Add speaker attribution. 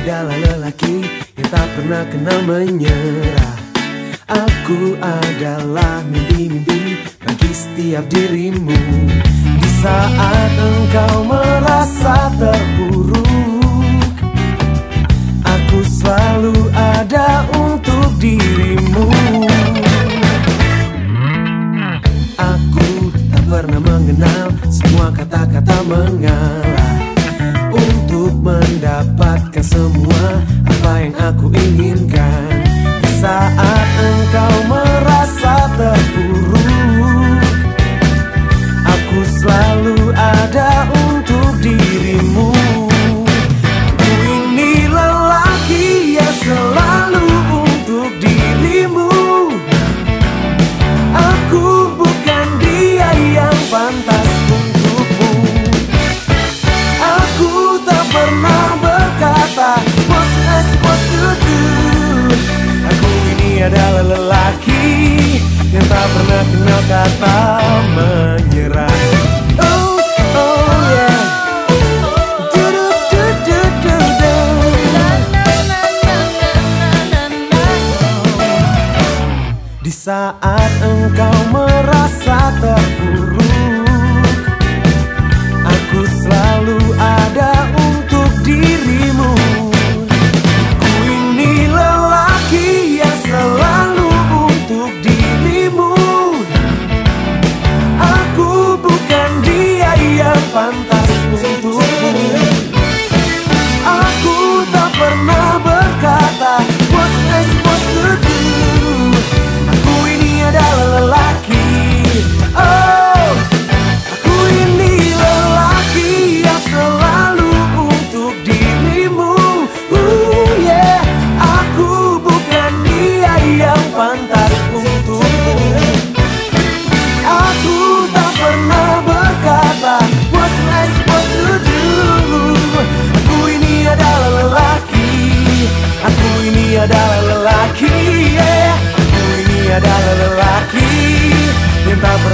Speaker 1: adalah lelaki yang tak pernah kenal menyerah. Aku adalah mimpi-mimpi bagi setiap dirimu. Di saat engkau merasa terburuk. Aku selalu ada untuk dirimu. Aku tak pernah mengenal semua kata-kata mengalah mendapatkan semua apa yang aku inginkan. Saat engkau pernah kenal kata menyerah Oh, oh. Di saat engkau merasa terpuruk lelaki